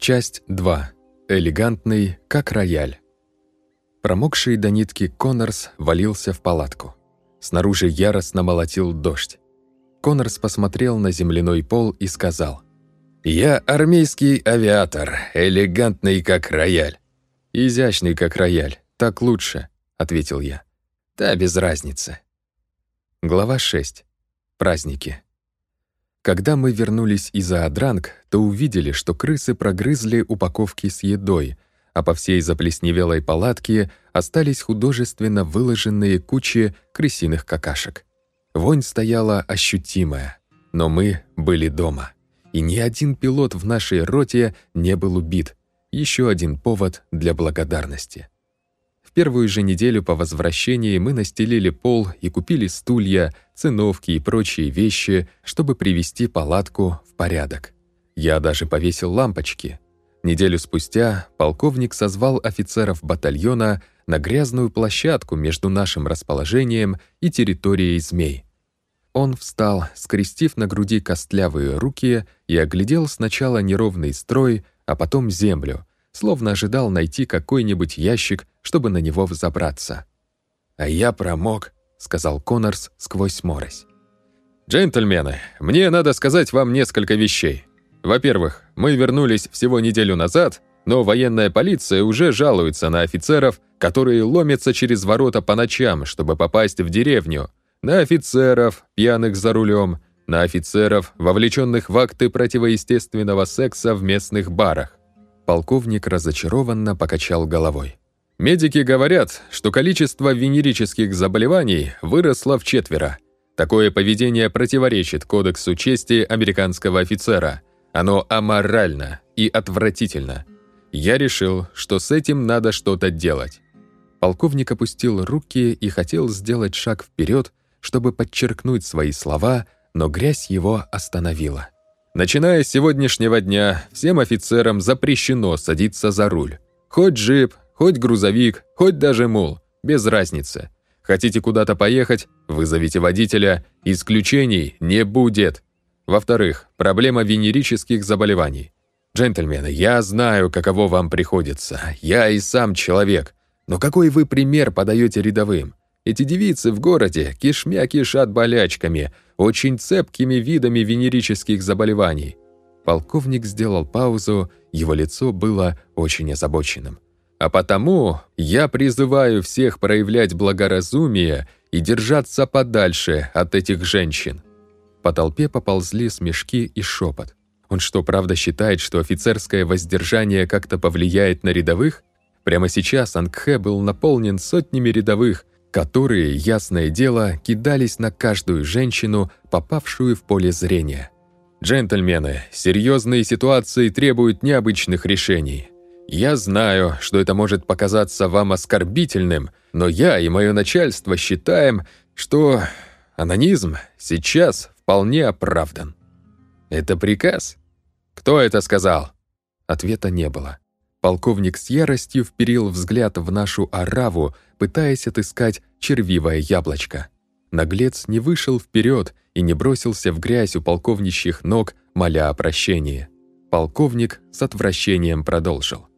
Часть 2. Элегантный, как рояль. Промокший до нитки Коннорс валился в палатку. Снаружи яростно молотил дождь. Коннорс посмотрел на земляной пол и сказал, «Я армейский авиатор, элегантный, как рояль». «Изящный, как рояль, так лучше», — ответил я. «Да, без разницы». Глава 6. Праздники. Когда мы вернулись из Аадранг, то увидели, что крысы прогрызли упаковки с едой, а по всей заплесневелой палатке остались художественно выложенные кучи крысиных какашек. Вонь стояла ощутимая, но мы были дома. И ни один пилот в нашей роте не был убит. Еще один повод для благодарности. В первую же неделю по возвращении мы настелили пол и купили стулья, циновки и прочие вещи, чтобы привести палатку в порядок. Я даже повесил лампочки. Неделю спустя полковник созвал офицеров батальона на грязную площадку между нашим расположением и территорией змей. Он встал, скрестив на груди костлявые руки и оглядел сначала неровный строй, а потом землю, словно ожидал найти какой-нибудь ящик, чтобы на него взобраться. «А я промок», — сказал Коннорс сквозь морось. «Джентльмены, мне надо сказать вам несколько вещей. Во-первых, мы вернулись всего неделю назад, но военная полиция уже жалуется на офицеров, которые ломятся через ворота по ночам, чтобы попасть в деревню, на офицеров, пьяных за рулем, на офицеров, вовлеченных в акты противоестественного секса в местных барах. Полковник разочарованно покачал головой. Медики говорят, что количество венерических заболеваний выросло в четверо. Такое поведение противоречит кодексу чести американского офицера. Оно аморально и отвратительно. Я решил, что с этим надо что-то делать. Полковник опустил руки и хотел сделать шаг вперед, чтобы подчеркнуть свои слова, но грязь его остановила. Начиная с сегодняшнего дня, всем офицерам запрещено садиться за руль. Хоть джип, хоть грузовик, хоть даже мул, без разницы. Хотите куда-то поехать, вызовите водителя, исключений не будет. Во-вторых, проблема венерических заболеваний. Джентльмены, я знаю, каково вам приходится. Я и сам человек. Но какой вы пример подаете рядовым? Эти девицы в городе кишмя кишат болячками, очень цепкими видами венерических заболеваний. Полковник сделал паузу, его лицо было очень озабоченным. А потому я призываю всех проявлять благоразумие и держаться подальше от этих женщин. По толпе поползли смешки и шепот. Он что, правда считает, что офицерское воздержание как-то повлияет на рядовых? Прямо сейчас Ангхэ был наполнен сотнями рядовых, которые, ясное дело, кидались на каждую женщину, попавшую в поле зрения. «Джентльмены, серьезные ситуации требуют необычных решений. Я знаю, что это может показаться вам оскорбительным, но я и мое начальство считаем, что анонизм сейчас вполне оправдан». «Это приказ? Кто это сказал?» Ответа не было. Полковник с яростью вперил взгляд в нашу ораву, пытаясь отыскать червивое яблочко. Наглец не вышел вперед и не бросился в грязь у полковничьих ног, моля о прощении. Полковник с отвращением продолжил.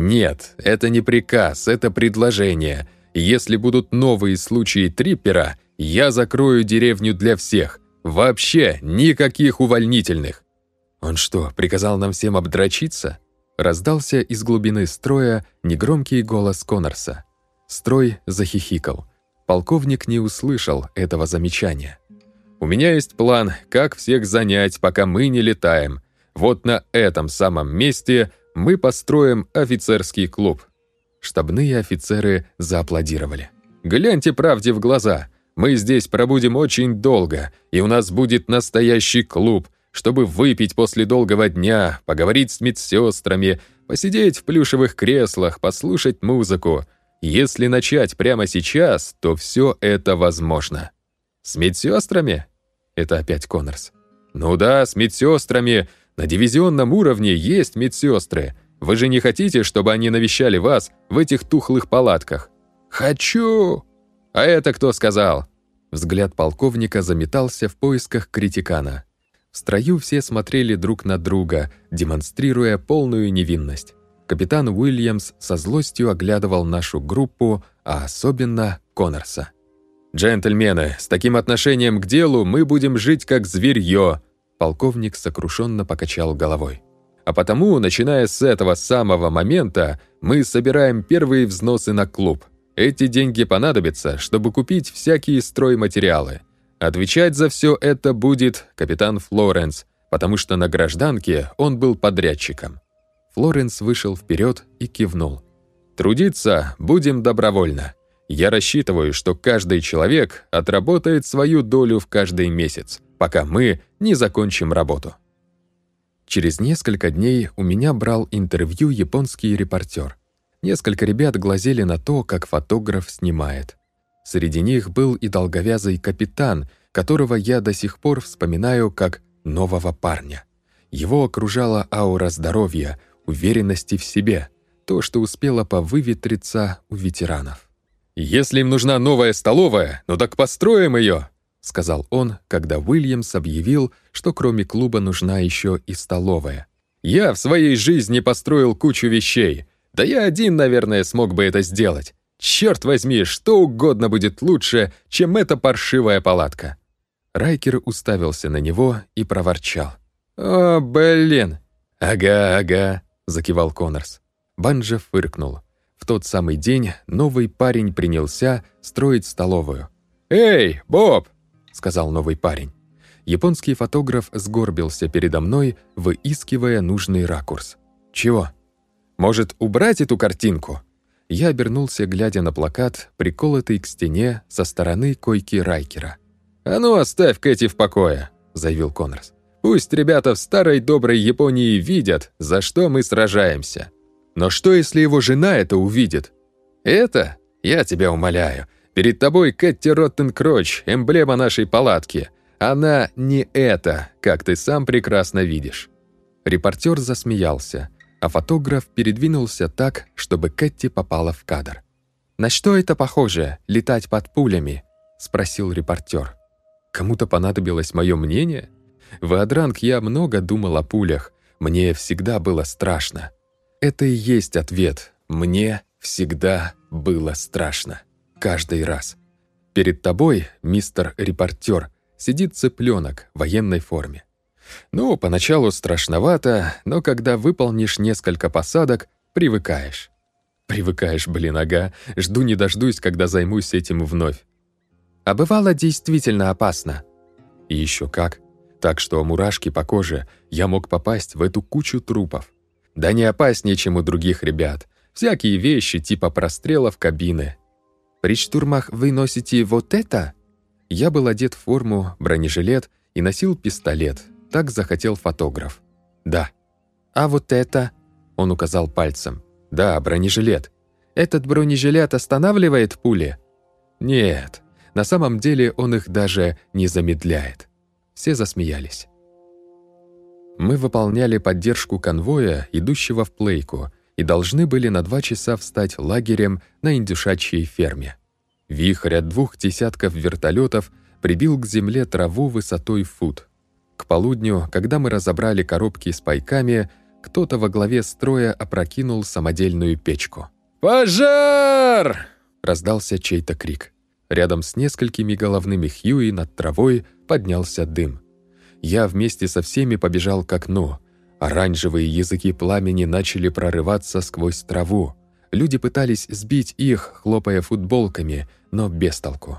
«Нет, это не приказ, это предложение. Если будут новые случаи триппера, я закрою деревню для всех. Вообще никаких увольнительных». «Он что, приказал нам всем обдрочиться?» Раздался из глубины строя негромкий голос Коннорса. Строй захихикал. Полковник не услышал этого замечания. «У меня есть план, как всех занять, пока мы не летаем. Вот на этом самом месте мы построим офицерский клуб». Штабные офицеры зааплодировали. «Гляньте правде в глаза. Мы здесь пробудем очень долго, и у нас будет настоящий клуб, чтобы выпить после долгого дня, поговорить с медсестрами, посидеть в плюшевых креслах, послушать музыку. Если начать прямо сейчас, то все это возможно. С медсестрами? Это опять Коннорс. Ну да, с медсестрами. На дивизионном уровне есть медсестры. Вы же не хотите, чтобы они навещали вас в этих тухлых палатках? Хочу! А это кто сказал? Взгляд полковника заметался в поисках критикана. В строю все смотрели друг на друга, демонстрируя полную невинность. Капитан Уильямс со злостью оглядывал нашу группу, а особенно Коннорса. «Джентльмены, с таким отношением к делу мы будем жить как зверьё!» Полковник сокрушенно покачал головой. «А потому, начиная с этого самого момента, мы собираем первые взносы на клуб. Эти деньги понадобятся, чтобы купить всякие стройматериалы. Отвечать за все это будет капитан Флоренс, потому что на гражданке он был подрядчиком». Флоренс вышел вперед и кивнул. «Трудиться будем добровольно. Я рассчитываю, что каждый человек отработает свою долю в каждый месяц, пока мы не закончим работу. Через несколько дней у меня брал интервью японский репортер. Несколько ребят глазели на то, как фотограф снимает. Среди них был и долговязый капитан, которого я до сих пор вспоминаю как нового парня. Его окружала аура здоровья, уверенности в себе, то, что успело повыветриться у ветеранов. «Если им нужна новая столовая, ну так построим ее!» — сказал он, когда Уильямс объявил, что кроме клуба нужна еще и столовая. «Я в своей жизни построил кучу вещей. Да я один, наверное, смог бы это сделать. Черт возьми, что угодно будет лучше, чем эта паршивая палатка». Райкер уставился на него и проворчал. «О, блин!» «Ага, ага», — закивал Коннорс. Банджа фыркнул. Тот самый день новый парень принялся строить столовую. «Эй, Боб!» — сказал новый парень. Японский фотограф сгорбился передо мной, выискивая нужный ракурс. «Чего?» «Может, убрать эту картинку?» Я обернулся, глядя на плакат, приколотый к стене со стороны койки Райкера. «А ну, оставь Кэти в покое», — заявил Коннорс. «Пусть ребята в старой доброй Японии видят, за что мы сражаемся». Но что, если его жена это увидит? Это, я тебя умоляю, перед тобой Кэти Роттенкроч, эмблема нашей палатки. Она не это, как ты сам прекрасно видишь». Репортер засмеялся, а фотограф передвинулся так, чтобы Кэти попала в кадр. «На что это похоже, летать под пулями?» — спросил репортер. Кому-то понадобилось мое мнение? В Адранг я много думал о пулях. Мне всегда было страшно. Это и есть ответ. Мне всегда было страшно. Каждый раз. Перед тобой, мистер репортер, сидит цыпленок в военной форме. Ну, поначалу страшновато, но когда выполнишь несколько посадок, привыкаешь. Привыкаешь, блин, ага. Жду не дождусь, когда займусь этим вновь. А бывало действительно опасно. И еще как. Так что мурашки по коже, я мог попасть в эту кучу трупов. Да не опаснее, чем у других ребят. Всякие вещи типа прострелов кабины. При штурмах вы носите вот это? Я был одет в форму, бронежилет и носил пистолет. Так захотел фотограф. Да. А вот это? Он указал пальцем. Да, бронежилет. Этот бронежилет останавливает пули? Нет. На самом деле он их даже не замедляет. Все засмеялись. Мы выполняли поддержку конвоя, идущего в Плейку, и должны были на два часа встать лагерем на индюшачьей ферме. Вихрь от двух десятков вертолетов прибил к земле траву высотой фут. К полудню, когда мы разобрали коробки с пайками, кто-то во главе строя опрокинул самодельную печку. «Пожар!» — раздался чей-то крик. Рядом с несколькими головными Хьюи над травой поднялся дым. Я вместе со всеми побежал к окну. Оранжевые языки пламени начали прорываться сквозь траву. Люди пытались сбить их, хлопая футболками, но без толку.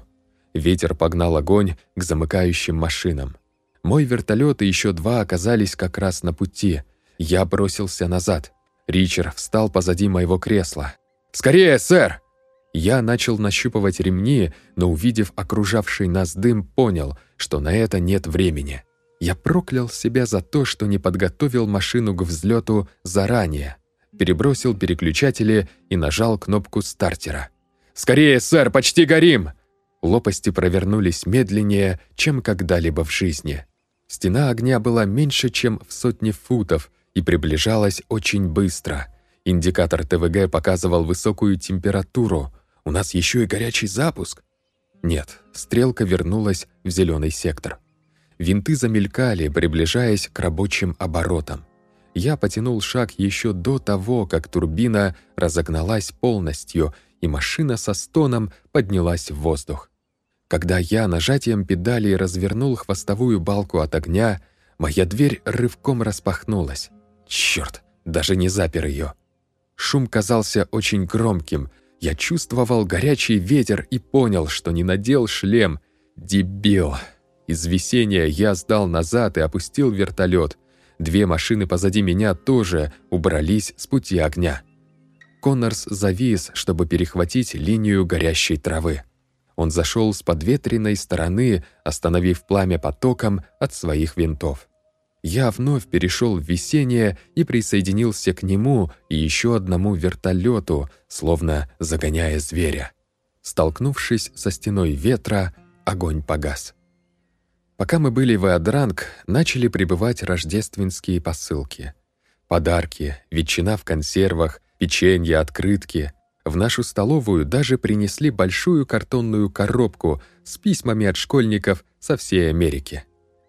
Ветер погнал огонь к замыкающим машинам. Мой вертолет и еще два оказались как раз на пути. Я бросился назад. Ричард встал позади моего кресла. «Скорее, сэр!» Я начал нащупывать ремни, но, увидев окружавший нас дым, понял, что на это нет времени. Я проклял себя за то, что не подготовил машину к взлету заранее, перебросил переключатели и нажал кнопку стартера. «Скорее, сэр, почти горим!» Лопасти провернулись медленнее, чем когда-либо в жизни. Стена огня была меньше, чем в сотне футов и приближалась очень быстро. Индикатор ТВГ показывал высокую температуру. У нас еще и горячий запуск. Нет, стрелка вернулась в зеленый сектор. Винты замелькали, приближаясь к рабочим оборотам. Я потянул шаг еще до того, как турбина разогналась полностью, и машина со стоном поднялась в воздух. Когда я нажатием педали развернул хвостовую балку от огня, моя дверь рывком распахнулась. Черт, даже не запер ее. Шум казался очень громким. Я чувствовал горячий ветер и понял, что не надел шлем. Дебил. Из весения я сдал назад и опустил вертолет. Две машины позади меня тоже убрались с пути огня. Коннорс завис, чтобы перехватить линию горящей травы. Он зашел с подветренной стороны, остановив пламя потоком от своих винтов. Я вновь перешел в весеннее и присоединился к нему и еще одному вертолету, словно загоняя зверя. Столкнувшись со стеной ветра, огонь погас. Пока мы были в Эодранг, начали прибывать рождественские посылки. Подарки, ветчина в консервах, печенье, открытки. В нашу столовую даже принесли большую картонную коробку с письмами от школьников со всей Америки.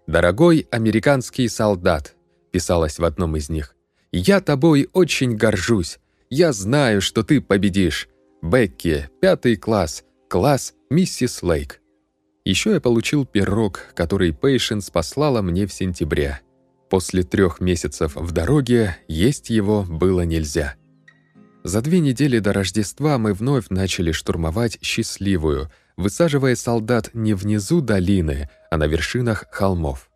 «Дорогой американский солдат», — писалось в одном из них, «я тобой очень горжусь. Я знаю, что ты победишь. Бекки, пятый класс, класс миссис Лейк». Еще я получил пирог, который Пейшенс послала мне в сентябре. После трех месяцев в дороге есть его было нельзя. За две недели до Рождества мы вновь начали штурмовать счастливую — высаживая солдат не внизу долины, а на вершинах холмов.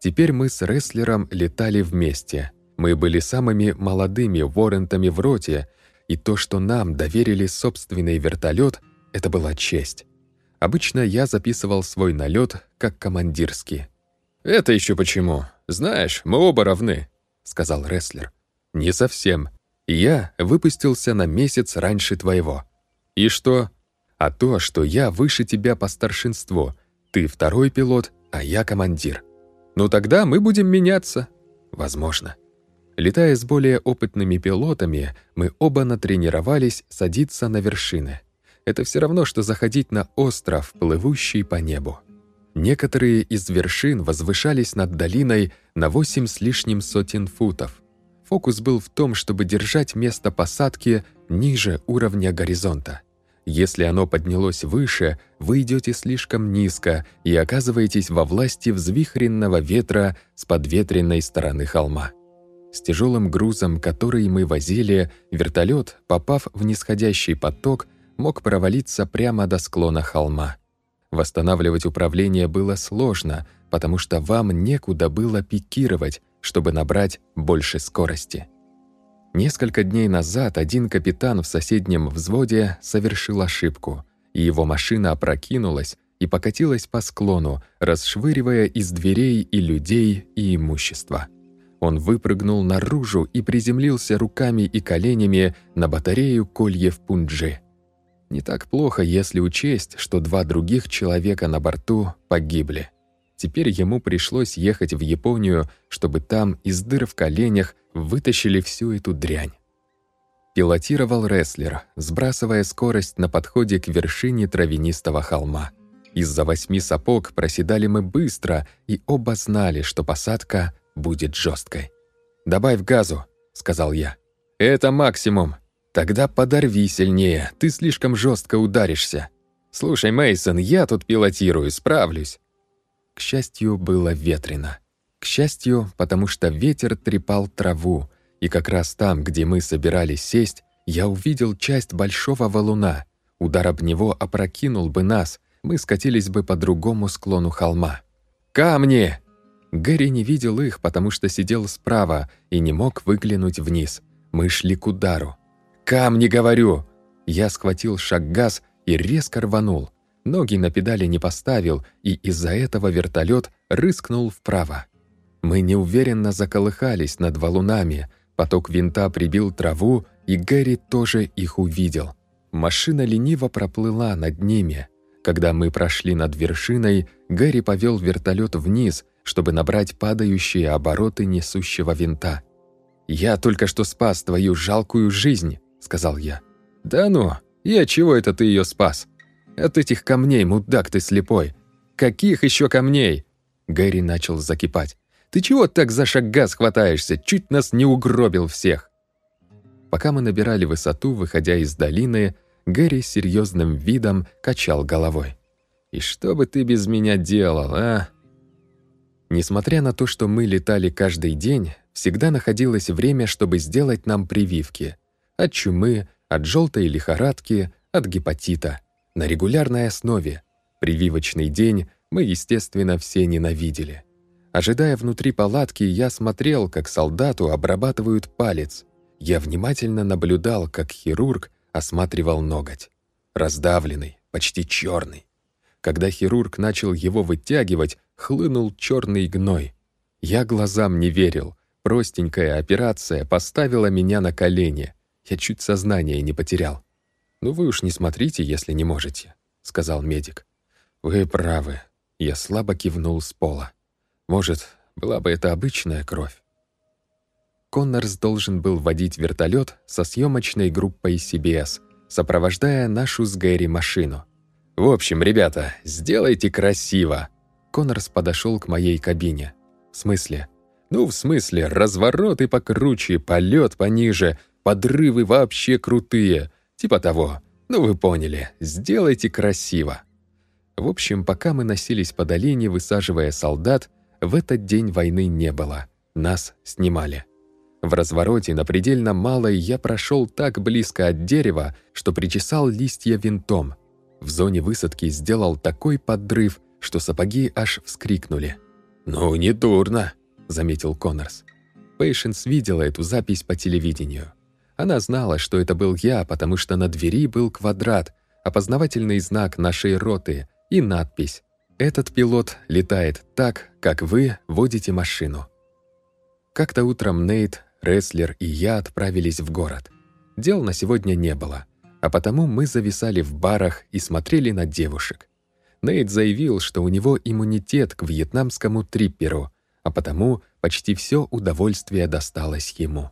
Теперь мы с рестлером летали вместе. Мы были самыми молодыми воррентами в роте, и то, что нам доверили собственный вертолет, это была честь. Обычно я записывал свой налет как командирский. «Это еще почему? Знаешь, мы оба равны», — сказал рестлер. «Не совсем. Я выпустился на месяц раньше твоего». «И что?» а то, что я выше тебя по старшинству. Ты второй пилот, а я командир. Ну тогда мы будем меняться. Возможно. Летая с более опытными пилотами, мы оба натренировались садиться на вершины. Это все равно, что заходить на остров, плывущий по небу. Некоторые из вершин возвышались над долиной на восемь с лишним сотен футов. Фокус был в том, чтобы держать место посадки ниже уровня горизонта. Если оно поднялось выше, вы идете слишком низко и оказываетесь во власти взвихренного ветра с подветренной стороны холма. С тяжелым грузом, который мы возили, вертолет, попав в нисходящий поток, мог провалиться прямо до склона холма. Восстанавливать управление было сложно, потому что вам некуда было пикировать, чтобы набрать больше скорости. Несколько дней назад один капитан в соседнем взводе совершил ошибку, и его машина опрокинулась и покатилась по склону, расшвыривая из дверей и людей, и имущество. Он выпрыгнул наружу и приземлился руками и коленями на батарею кольев Пунджи. Не так плохо, если учесть, что два других человека на борту погибли. Теперь ему пришлось ехать в Японию, чтобы там из дыр в коленях вытащили всю эту дрянь. Пилотировал рестлер, сбрасывая скорость на подходе к вершине травянистого холма. Из-за восьми сапог проседали мы быстро, и оба знали, что посадка будет жесткой. «Добавь газу», — сказал я. «Это максимум. Тогда подорви сильнее, ты слишком жестко ударишься. Слушай, Мейсон, я тут пилотирую, справлюсь. К счастью, было ветрено. К счастью, потому что ветер трепал траву, и как раз там, где мы собирались сесть, я увидел часть большого валуна. Удар об него опрокинул бы нас, мы скатились бы по другому склону холма. «Камни!» Гэри не видел их, потому что сидел справа и не мог выглянуть вниз. Мы шли к удару. «Камни, говорю!» Я схватил шаг-газ и резко рванул. Ноги на педали не поставил, и из-за этого вертолет рыскнул вправо. Мы неуверенно заколыхались над валунами, поток винта прибил траву, и Гэри тоже их увидел. Машина лениво проплыла над ними. Когда мы прошли над вершиной, Гэри повел вертолет вниз, чтобы набрать падающие обороты несущего винта. «Я только что спас твою жалкую жизнь», — сказал я. «Да ну, и чего это ты ее спас?» От этих камней, мудак ты слепой. Каких еще камней? Гэри начал закипать. «Ты чего так за шагас хватаешься? Чуть нас не угробил всех!» Пока мы набирали высоту, выходя из долины, Гэри серьезным видом качал головой. «И что бы ты без меня делал, а?» Несмотря на то, что мы летали каждый день, всегда находилось время, чтобы сделать нам прививки. От чумы, от желтой лихорадки, от гепатита. На регулярной основе. Прививочный день мы, естественно, все ненавидели. Ожидая внутри палатки, я смотрел, как солдату обрабатывают палец. Я внимательно наблюдал, как хирург осматривал ноготь. Раздавленный, почти черный. Когда хирург начал его вытягивать, хлынул черный гной. Я глазам не верил. Простенькая операция поставила меня на колени. Я чуть сознание не потерял. «Ну вы уж не смотрите, если не можете», — сказал медик. «Вы правы», я слабо кивнул с пола. Может, была бы это обычная кровь. Коннорс должен был водить вертолет со съемочной группой CBS, сопровождая нашу с Гэри машину. «В общем, ребята, сделайте красиво!» Коннорс подошел к моей кабине. «В смысле?» «Ну, в смысле, развороты покруче, полет пониже, подрывы вообще крутые. Типа того. Ну, вы поняли. Сделайте красиво!» В общем, пока мы носились по долине, высаживая солдат, в этот день войны не было. Нас снимали. В развороте на предельно малой я прошел так близко от дерева, что причесал листья винтом. В зоне высадки сделал такой подрыв, что сапоги аж вскрикнули. «Ну, не дурно», — заметил Коннорс. Пейшенс видела эту запись по телевидению. Она знала, что это был я, потому что на двери был квадрат, опознавательный знак нашей роты, и надпись «Этот пилот летает так, как вы водите машину». Как-то утром Нейт, Рестлер и я отправились в город. Дел на сегодня не было, а потому мы зависали в барах и смотрели на девушек. Нейт заявил, что у него иммунитет к вьетнамскому трипперу, а потому почти все удовольствие досталось ему.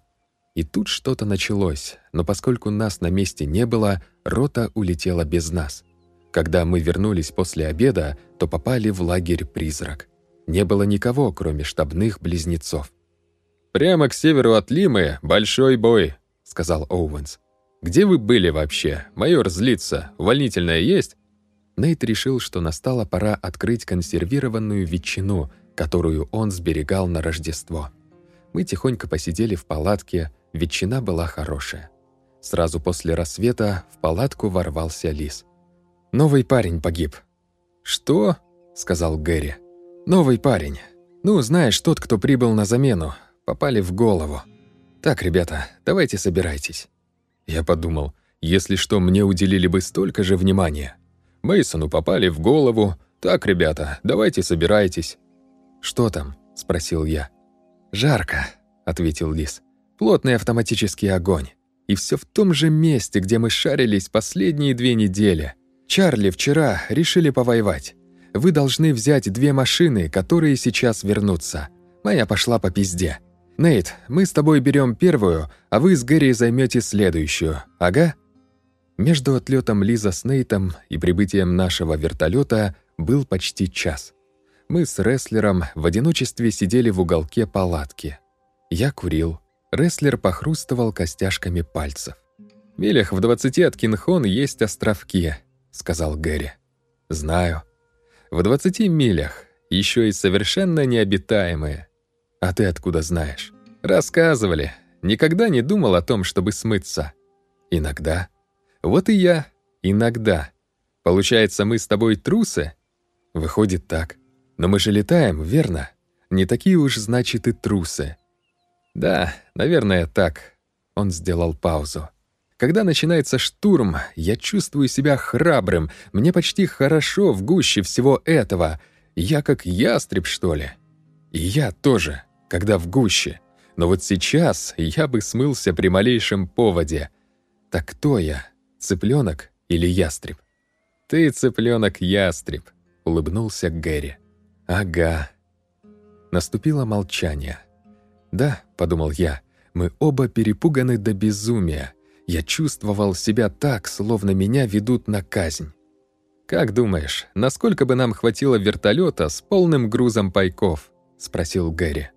И тут что-то началось, но поскольку нас на месте не было, рота улетела без нас — когда мы вернулись после обеда, то попали в лагерь «Призрак». Не было никого, кроме штабных близнецов. «Прямо к северу от Лимы большой бой», — сказал Оуэнс. «Где вы были вообще? Майор злится. Увольнительная есть?» Нейт решил, что настала пора открыть консервированную ветчину, которую он сберегал на Рождество. Мы тихонько посидели в палатке, ветчина была хорошая. Сразу после рассвета в палатку ворвался лис. Новый парень погиб». «Что?» — сказал Гэри. «Новый парень. Ну, знаешь, тот, кто прибыл на замену. Попали в голову. Так, ребята, давайте собирайтесь». Я подумал, если что, мне уделили бы столько же внимания. Мейсону попали в голову. Так, ребята, давайте собирайтесь. «Что там?» — спросил я. «Жарко», — ответил Лис. «Плотный автоматический огонь. И все в том же месте, где мы шарились последние две недели. Чарли вчера решили повоевать. Вы должны взять две машины, которые сейчас вернутся. Моя пошла по пизде. Нейт, мы с тобой берем первую, а вы с Гэри займете следующую. Ага?» Между отлетом Лиза с Нейтом и прибытием нашего вертолета был почти час. Мы с рестлером в одиночестве сидели в уголке палатки. Я курил. Рестлер похрустывал костяшками пальцев. «Милях в двадцати от Кинхон есть островки. — сказал Гэри. «Знаю. В двадцати милях, еще и совершенно необитаемые. А ты откуда знаешь? Рассказывали. Никогда не думал о том, чтобы смыться. Иногда. Вот и я. Иногда. Получается, мы с тобой трусы? Выходит так. Но мы же летаем, верно? Не такие уж, значит, и трусы. Да, наверное, так. Он сделал паузу. Когда начинается штурм, я чувствую себя храбрым, мне почти хорошо в гуще всего этого. Я как ястреб, что ли? И я тоже, когда в гуще. Но вот сейчас я бы смылся при малейшем поводе. Так кто я, цыпленок или ястреб? Ты цыпленок-ястреб, улыбнулся Гэри. Ага. Наступило молчание. Да, подумал я, мы оба перепуганы до безумия. Я чувствовал себя так, словно меня ведут на казнь. «Как думаешь, насколько бы нам хватило вертолета с полным грузом пайков?» — спросил Гэри.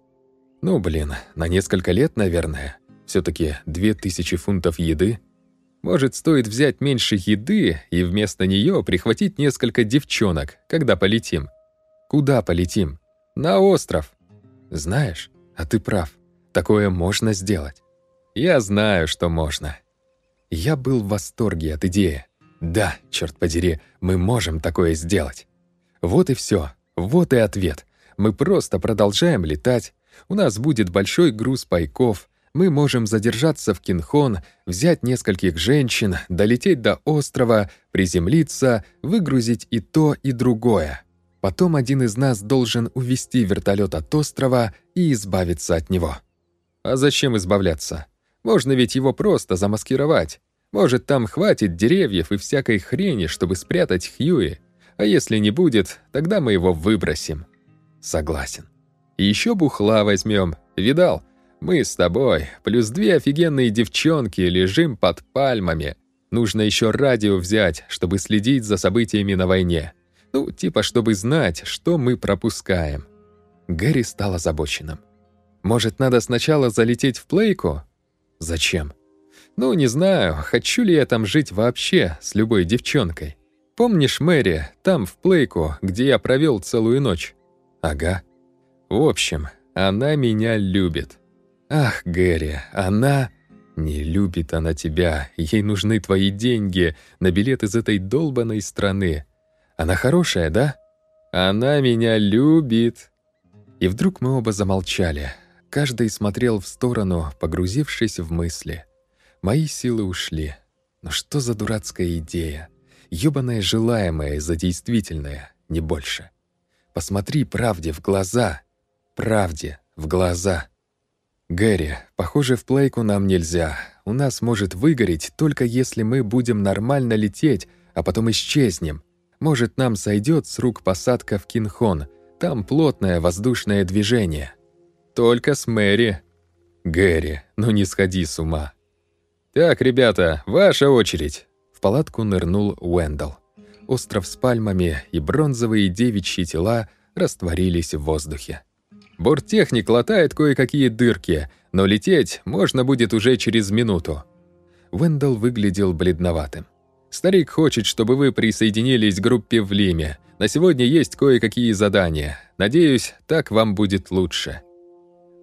«Ну, блин, на несколько лет, наверное. все таки две тысячи фунтов еды. Может, стоит взять меньше еды и вместо нее прихватить несколько девчонок, когда полетим? Куда полетим? На остров. Знаешь, а ты прав. Такое можно сделать. Я знаю, что можно. Я был в восторге от идеи. Да, черт подери, мы можем такое сделать. Вот и все. Вот и ответ. Мы просто продолжаем летать. У нас будет большой груз пайков. Мы можем задержаться в Кинхон, взять нескольких женщин, долететь до острова, приземлиться, выгрузить и то, и другое. Потом один из нас должен увести вертолет от острова и избавиться от него. А зачем избавляться? Можно ведь его просто замаскировать. Может, там хватит деревьев и всякой хрени, чтобы спрятать Хьюи. А если не будет, тогда мы его выбросим. Согласен. И еще бухла возьмем. Видал? Мы с тобой, плюс две офигенные девчонки, лежим под пальмами. Нужно еще радио взять, чтобы следить за событиями на войне. Ну, типа, чтобы знать, что мы пропускаем. Гэри стал озабоченным. Может, надо сначала залететь в плейку? Зачем? Ну, не знаю, хочу ли я там жить вообще с любой девчонкой. Помнишь Мэри, там, в Плейку, где я провел целую ночь? Ага. В общем, она меня любит. Ах, Гэри, она... Не любит она тебя, ей нужны твои деньги на билет из этой долбанной страны. Она хорошая, да? Она меня любит. И вдруг мы оба замолчали. Каждый смотрел в сторону, погрузившись в мысли. Мои силы ушли. Но что за дурацкая идея? Ёбаное желаемое за действительное, не больше. Посмотри правде в глаза. Правде в глаза. Гэри, похоже, в плейку нам нельзя. У нас может выгореть только если мы будем нормально лететь, а потом исчезнем. Может, нам сойдет с рук посадка в Кинхон. Там плотное воздушное движение. Только с Мэри. Гэри, ну не сходи с ума. «Так, ребята, ваша очередь!» В палатку нырнул Уэндалл. Остров с пальмами и бронзовые девичьи тела растворились в воздухе. Борттехник латает кое-какие дырки, но лететь можно будет уже через минуту. Вендел выглядел бледноватым. «Старик хочет, чтобы вы присоединились к группе в Лиме. На сегодня есть кое-какие задания. Надеюсь, так вам будет лучше.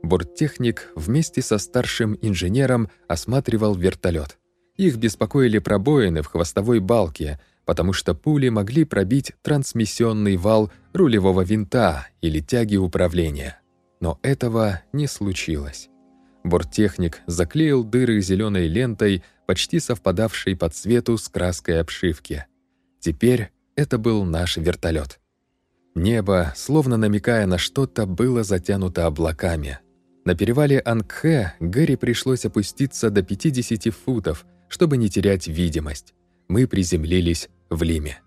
Борттехник вместе со старшим инженером осматривал вертолет. Их беспокоили пробоины в хвостовой балке, потому что пули могли пробить трансмиссионный вал рулевого винта или тяги управления. Но этого не случилось. Борттехник заклеил дыры зеленой лентой, почти совпадавшей по цвету с краской обшивки. Теперь это был наш вертолет. Небо, словно намекая на что-то, было затянуто облаками — на перевале Ангхэ Гэри пришлось опуститься до 50 футов, чтобы не терять видимость. Мы приземлились в Лиме.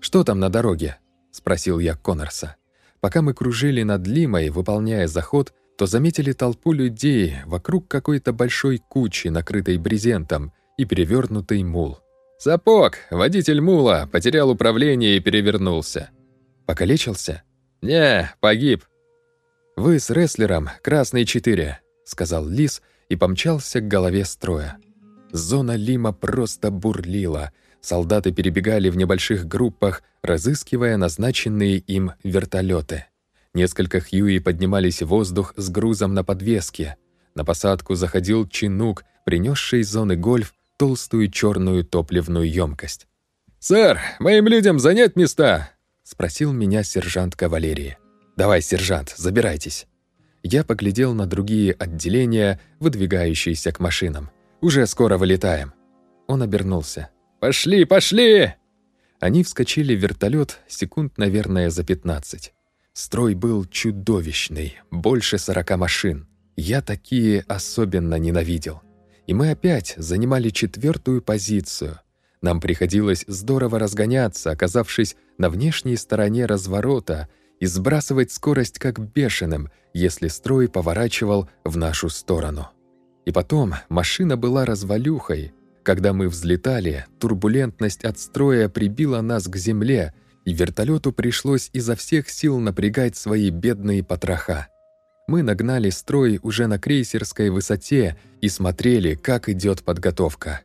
«Что там на дороге?» — спросил я Коннорса. Пока мы кружили над Лимой, выполняя заход, то заметили толпу людей вокруг какой-то большой кучи, накрытой брезентом, и перевернутый мул. «Сапог! Водитель мула! Потерял управление и перевернулся!» «Покалечился?» «Не, погиб. «Вы с рестлером, красный 4», — сказал Лис и помчался к голове строя. Зона Лима просто бурлила. Солдаты перебегали в небольших группах, разыскивая назначенные им вертолеты. Несколько Хьюи поднимались в воздух с грузом на подвеске. На посадку заходил чинук, принесший из зоны гольф толстую черную топливную емкость. «Сэр, моим людям занять места!» — спросил меня сержант кавалерии. «Давай, сержант, забирайтесь». Я поглядел на другие отделения, выдвигающиеся к машинам. «Уже скоро вылетаем». Он обернулся. «Пошли, пошли!» Они вскочили в вертолет секунд, наверное, за 15. Строй был чудовищный, больше 40 машин. Я такие особенно ненавидел. И мы опять занимали четвертую позицию. Нам приходилось здорово разгоняться, оказавшись на внешней стороне разворота — и сбрасывать скорость как бешеным, если строй поворачивал в нашу сторону. И потом машина была развалюхой. Когда мы взлетали, турбулентность от строя прибила нас к земле, и вертолету пришлось изо всех сил напрягать свои бедные потроха. Мы нагнали строй уже на крейсерской высоте и смотрели, как идет подготовка.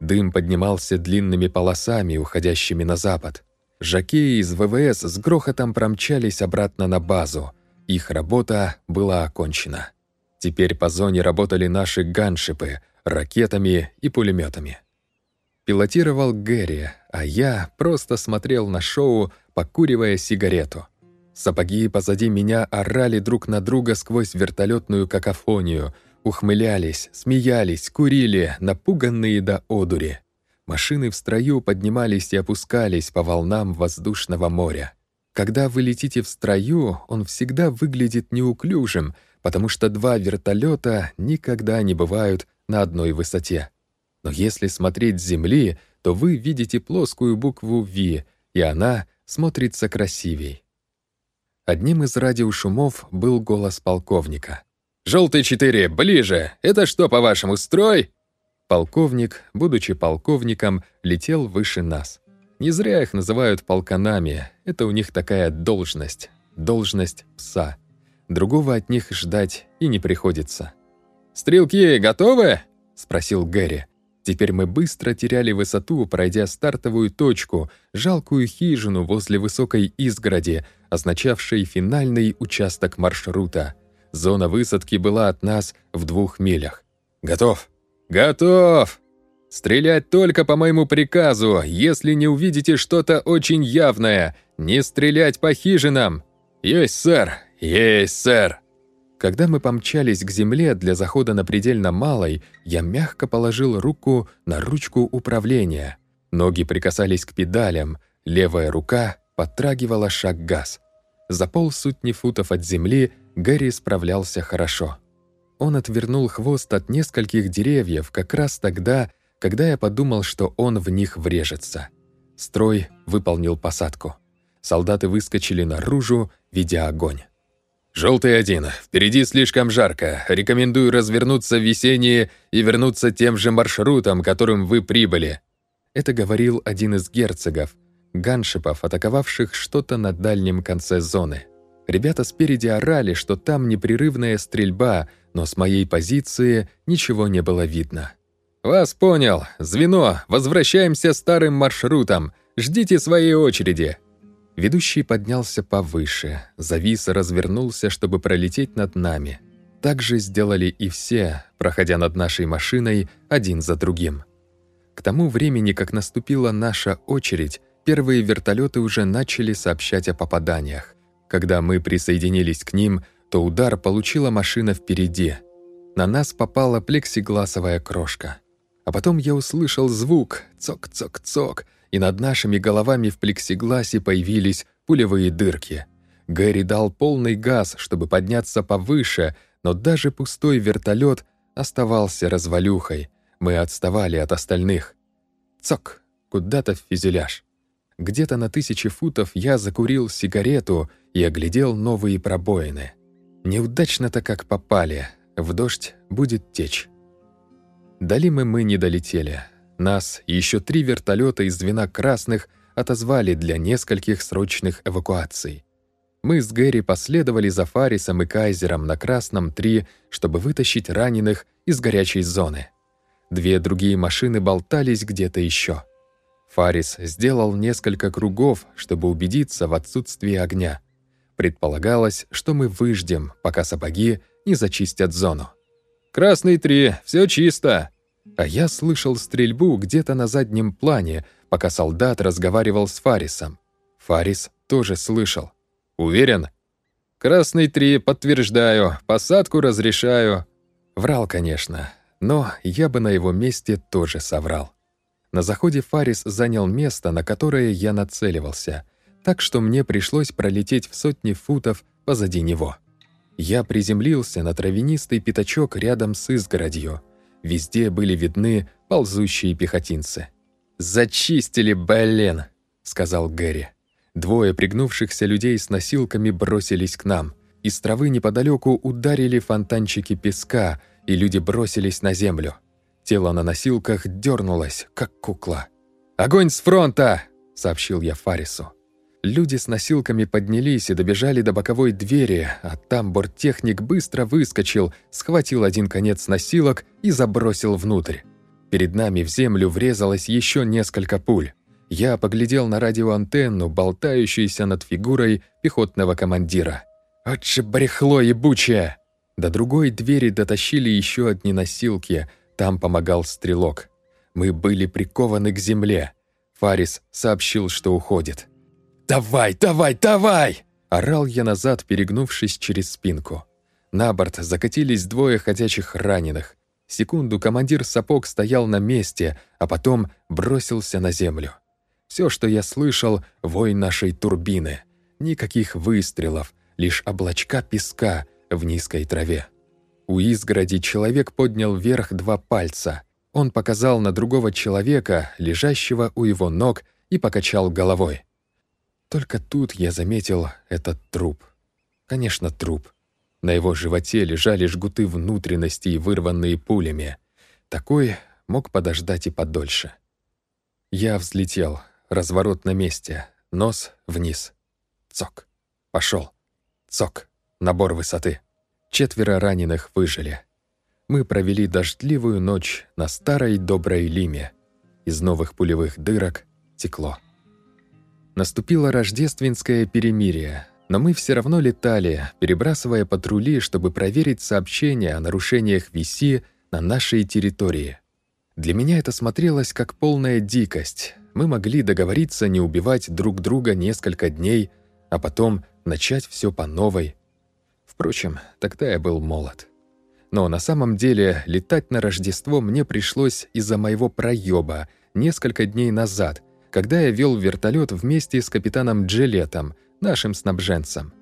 Дым поднимался длинными полосами, уходящими на запад. Жакеи из ВВС с грохотом промчались обратно на базу. Их работа была окончена. Теперь по зоне работали наши ганшипы ракетами и пулеметами. Пилотировал Гэри, а я просто смотрел на шоу, покуривая сигарету. Сапоги позади меня орали друг на друга сквозь вертолетную какофонию, ухмылялись, смеялись, курили, напуганные до одури. Машины в строю поднимались и опускались по волнам воздушного моря. Когда вы летите в строю, он всегда выглядит неуклюжим, потому что два вертолета никогда не бывают на одной высоте. Но если смотреть с Земли, то вы видите плоскую букву «V», и она смотрится красивей. Одним из радиошумов был голос полковника. «Желтый 4, ближе! Это что, по-вашему, строй?» Полковник, будучи полковником, летел выше нас. Не зря их называют полканами, это у них такая должность, должность пса. Другого от них ждать и не приходится. «Стрелки готовы?» — спросил Гэри. Теперь мы быстро теряли высоту, пройдя стартовую точку, жалкую хижину возле высокой изгороди, означавшей финальный участок маршрута. Зона высадки была от нас в двух милях. «Готов!» «Готов!» «Стрелять только по моему приказу, если не увидите что-то очень явное. Не стрелять по хижинам!» «Есть, сэр! Есть, сэр!» Когда мы помчались к земле для захода на предельно малой, я мягко положил руку на ручку управления. Ноги прикасались к педалям, левая рука подтрагивала шаг газ. За полсотни футов от земли Гэри справлялся хорошо. Он отвернул хвост от нескольких деревьев как раз тогда, когда я подумал, что он в них врежется. Строй выполнил посадку. Солдаты выскочили наружу, видя огонь. «Желтый один. Впереди слишком жарко. Рекомендую развернуться в весеннее и вернуться тем же маршрутом, которым вы прибыли». Это говорил один из герцогов, ганшипов, атаковавших что-то на дальнем конце зоны. Ребята спереди орали, что там непрерывная стрельба, но с моей позиции ничего не было видно. «Вас понял. Звено, возвращаемся старым маршрутом. Ждите своей очереди», Ведущий поднялся повыше, завис и развернулся, чтобы пролететь над нами. Так же сделали и все, проходя над нашей машиной один за другим. К тому времени, как наступила наша очередь, первые вертолеты уже начали сообщать о попаданиях. Когда мы присоединились к ним, то удар получила машина впереди. На нас попала плексигласовая крошка. А потом я услышал звук «цок-цок-цок», и над нашими головами в плексигласе появились пулевые дырки. Гэри дал полный газ, чтобы подняться повыше, но даже пустой вертолет оставался развалюхой. Мы отставали от остальных. Цок! Куда-то в фюзеляж. Где-то на тысячи футов я закурил сигарету и оглядел новые пробоины. Неудачно-то как попали. В дождь будет течь. До Лимы мы не долетели. Нас и еще три вертолета из звена красных отозвали для нескольких срочных эвакуаций. Мы с Гэри последовали за Фарисом и Кайзером на Красном 3, чтобы вытащить раненых из горячей зоны. Две другие машины болтались где-то еще. Фарис сделал несколько кругов, чтобы убедиться в отсутствии огня. Предполагалось, что мы выждем, пока сапоги не зачистят зону. «Красный 3, все чисто!» А я слышал стрельбу где-то на заднем плане, пока солдат разговаривал с Фарисом. Фарис тоже слышал. «Уверен?» «Красный три, подтверждаю. Посадку разрешаю». Врал, конечно, но я бы на его месте тоже соврал. На заходе Фарис занял место, на которое я нацеливался, так что мне пришлось пролететь в сотни футов позади него. Я приземлился на травянистый пятачок рядом с изгородью — Везде были видны ползущие пехотинцы. «Зачистили, блин!» — сказал Гэри. Двое пригнувшихся людей с носилками бросились к нам. Из травы неподалеку ударили фонтанчики песка, и люди бросились на землю. Тело на носилках дернулось, как кукла. «Огонь с фронта!» — сообщил я Фарису. Люди с носилками поднялись и добежали до боковой двери, а там борттехник быстро выскочил, схватил один конец носилок и забросил внутрь. Перед нами в землю врезалось еще несколько пуль. Я поглядел на радиоантенну, болтающуюся над фигурой пехотного командира. «От же брехло ебучее!» До другой двери дотащили еще одни носилки, там помогал стрелок. Мы были прикованы к земле. Фарис сообщил, что уходит. «Давай, давай, давай!» Орал я назад, перегнувшись через спинку. На борт закатились двое ходячих раненых. Секунду командир сапог стоял на месте, а потом бросился на землю. Все, что я слышал, — вой нашей турбины. Никаких выстрелов, лишь облачка песка в низкой траве. У изгороди человек поднял вверх два пальца. Он показал на другого человека, лежащего у его ног, и покачал головой. Только тут я заметил этот труп. Конечно, труп. На его животе лежали жгуты внутренностей, вырванные пулями. Такой мог подождать и подольше. Я взлетел, разворот на месте, нос вниз. Цок. Пошел. Цок. Набор высоты. Четверо раненых выжили. Мы провели дождливую ночь на старой доброй лиме. Из новых пулевых дырок текло. Наступило рождественское перемирие, но мы все равно летали, перебрасывая патрули, чтобы проверить сообщения о нарушениях ВИСИ на нашей территории. Для меня это смотрелось как полная дикость. Мы могли договориться не убивать друг друга несколько дней, а потом начать все по новой. Впрочем, тогда я был молод. Но на самом деле летать на Рождество мне пришлось из-за моего проеба несколько дней назад — когда я вел вертолет вместе с капитаном Джилетом, нашим снабженцем.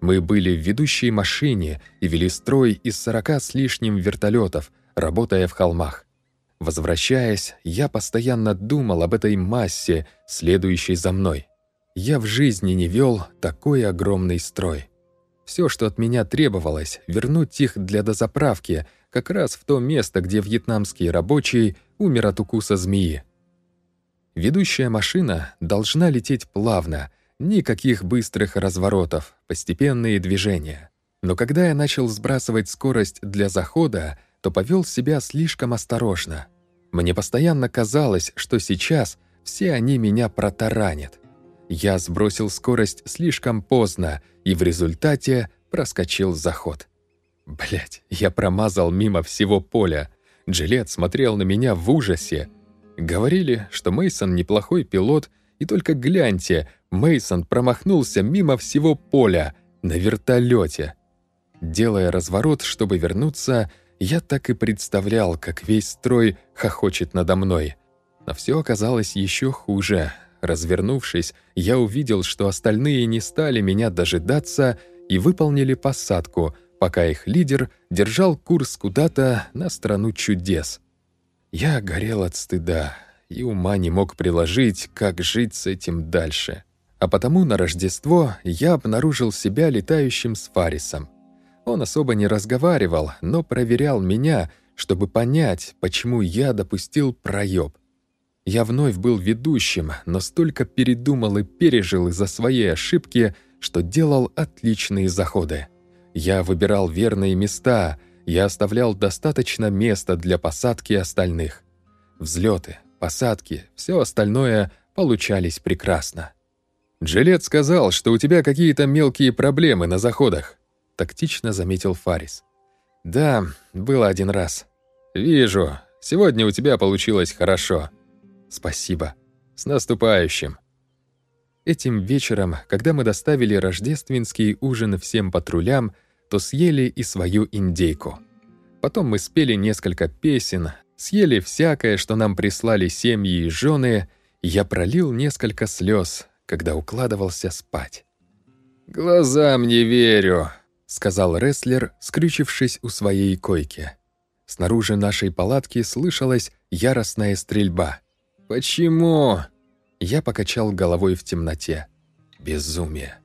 Мы были в ведущей машине и вели строй из сорока с лишним вертолетов, работая в холмах. Возвращаясь, я постоянно думал об этой массе, следующей за мной. Я в жизни не вел такой огромный строй. Все, что от меня требовалось, вернуть их для дозаправки, как раз в то место, где вьетнамский рабочий умер от укуса змеи. Ведущая машина должна лететь плавно, никаких быстрых разворотов, постепенные движения. Но когда я начал сбрасывать скорость для захода, то повел себя слишком осторожно. Мне постоянно казалось, что сейчас все они меня протаранят. Я сбросил скорость слишком поздно и в результате проскочил заход. Блять, я промазал мимо всего поля. Джилет смотрел на меня в ужасе, Говорили, что Мейсон неплохой пилот, и только гляньте, Мейсон промахнулся мимо всего поля на вертолете. Делая разворот, чтобы вернуться, я так и представлял, как весь строй хохочет надо мной. Но все оказалось еще хуже. Развернувшись, я увидел, что остальные не стали меня дожидаться и выполнили посадку, пока их лидер держал курс куда-то на страну чудес — я горел от стыда и ума не мог приложить, как жить с этим дальше. А потому на Рождество я обнаружил себя летающим с Фарисом. Он особо не разговаривал, но проверял меня, чтобы понять, почему я допустил проеб. Я вновь был ведущим, но столько передумал и пережил из-за своей ошибки, что делал отличные заходы. Я выбирал верные места — я оставлял достаточно места для посадки остальных. Взлеты, посадки, все остальное получались прекрасно. «Джилет сказал, что у тебя какие-то мелкие проблемы на заходах», — тактично заметил Фарис. «Да, было один раз». «Вижу. Сегодня у тебя получилось хорошо». «Спасибо. С наступающим». Этим вечером, когда мы доставили рождественский ужин всем патрулям, то съели и свою индейку. Потом мы спели несколько песен, съели всякое, что нам прислали семьи и жены, и я пролил несколько слез, когда укладывался спать. «Глазам не верю», — сказал рестлер, скрючившись у своей койки. Снаружи нашей палатки слышалась яростная стрельба. «Почему?» Я покачал головой в темноте. Безумие.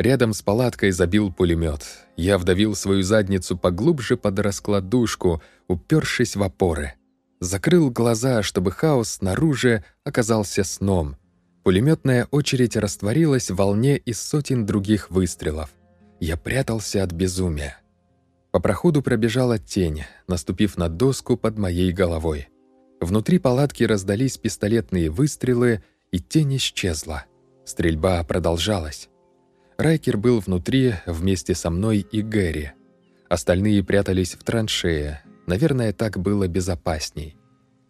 Рядом с палаткой забил пулемет. Я вдавил свою задницу поглубже под раскладушку, упершись в опоры. Закрыл глаза, чтобы хаос снаружи оказался сном. Пулеметная очередь растворилась в волне из сотен других выстрелов. Я прятался от безумия. По проходу пробежала тень, наступив на доску под моей головой. Внутри палатки раздались пистолетные выстрелы, и тень исчезла. Стрельба продолжалась. Райкер был внутри вместе со мной и Гэри. Остальные прятались в траншее. Наверное, так было безопасней.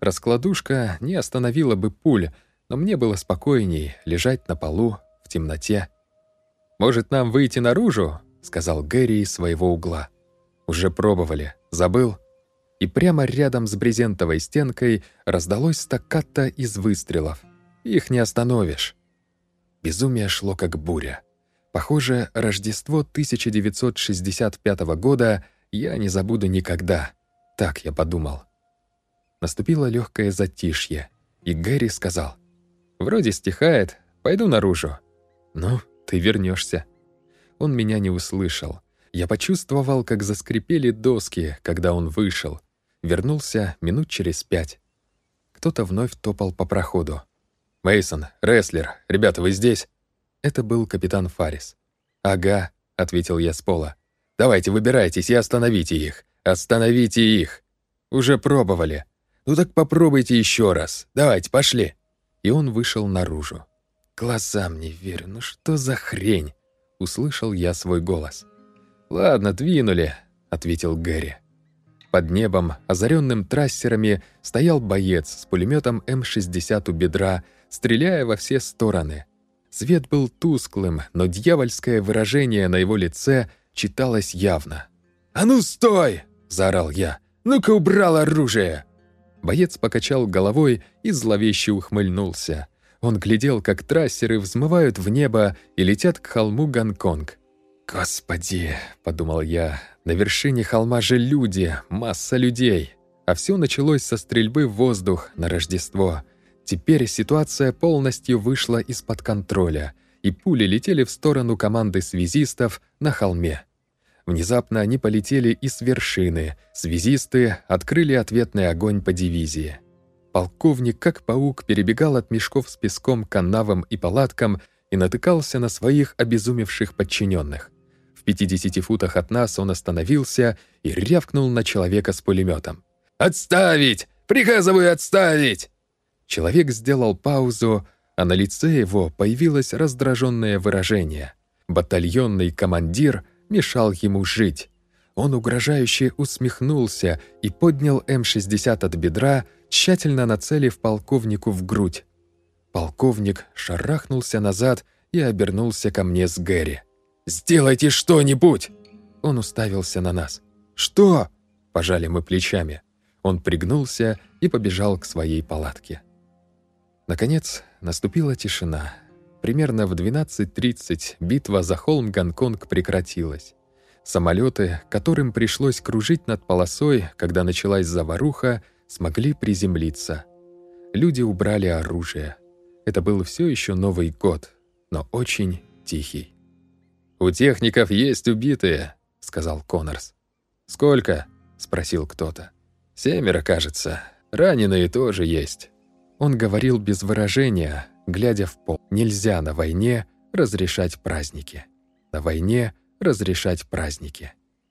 Раскладушка не остановила бы пуль, но мне было спокойней лежать на полу в темноте. «Может, нам выйти наружу?» — сказал Гэри из своего угла. «Уже пробовали. Забыл?» И прямо рядом с брезентовой стенкой раздалось стаккато из выстрелов. Их не остановишь. Безумие шло как буря. Похоже, Рождество 1965 года я не забуду никогда. Так я подумал. Наступило легкое затишье, и Гэри сказал, «Вроде стихает, пойду наружу». «Ну, ты вернешься. Он меня не услышал. Я почувствовал, как заскрипели доски, когда он вышел. Вернулся минут через пять. Кто-то вновь топал по проходу. Мейсон, рестлер, ребята, вы здесь?» Это был капитан Фарис. «Ага», — ответил я с пола. «Давайте, выбирайтесь и остановите их. Остановите их!» «Уже пробовали». «Ну так попробуйте еще раз. Давайте, пошли». И он вышел наружу. «Глазам не верю, ну что за хрень?» Услышал я свой голос. «Ладно, двинули», — ответил Гэри. Под небом, озаренным трассерами, стоял боец с пулеметом М-60 у бедра, стреляя во все стороны. Свет был тусклым, но дьявольское выражение на его лице читалось явно. «А ну стой!» — заорал я. «Ну-ка убрал оружие!» Боец покачал головой и зловеще ухмыльнулся. Он глядел, как трассеры взмывают в небо и летят к холму Гонконг. «Господи!» — подумал я. «На вершине холма же люди, масса людей!» А все началось со стрельбы в воздух на Рождество. Теперь ситуация полностью вышла из-под контроля, и пули летели в сторону команды связистов на холме. Внезапно они полетели и с вершины. Связисты открыли ответный огонь по дивизии. Полковник, как паук, перебегал от мешков с песком канавам и палаткам и натыкался на своих обезумевших подчиненных. В 50 футах от нас он остановился и рявкнул на человека с пулеметом. «Отставить! Приказываю отставить!» Человек сделал паузу, а на лице его появилось раздраженное выражение. Батальонный командир мешал ему жить. Он угрожающе усмехнулся и поднял М-60 от бедра, тщательно нацелив полковнику в грудь. Полковник шарахнулся назад и обернулся ко мне с Гэри. «Сделайте что-нибудь!» Он уставился на нас. «Что?» – пожали мы плечами. Он пригнулся и побежал к своей палатке. Наконец, наступила тишина. Примерно в 12.30 битва за холм Гонконг прекратилась. Самолеты, которым пришлось кружить над полосой, когда началась заваруха, смогли приземлиться. Люди убрали оружие. Это был все еще Новый год, но очень тихий. «У техников есть убитые», — сказал Коннорс. «Сколько?» — спросил кто-то. «Семеро, кажется. Раненые тоже есть». Он говорил без выражения, глядя в пол. Нельзя на войне разрешать праздники. На войне разрешать праздники.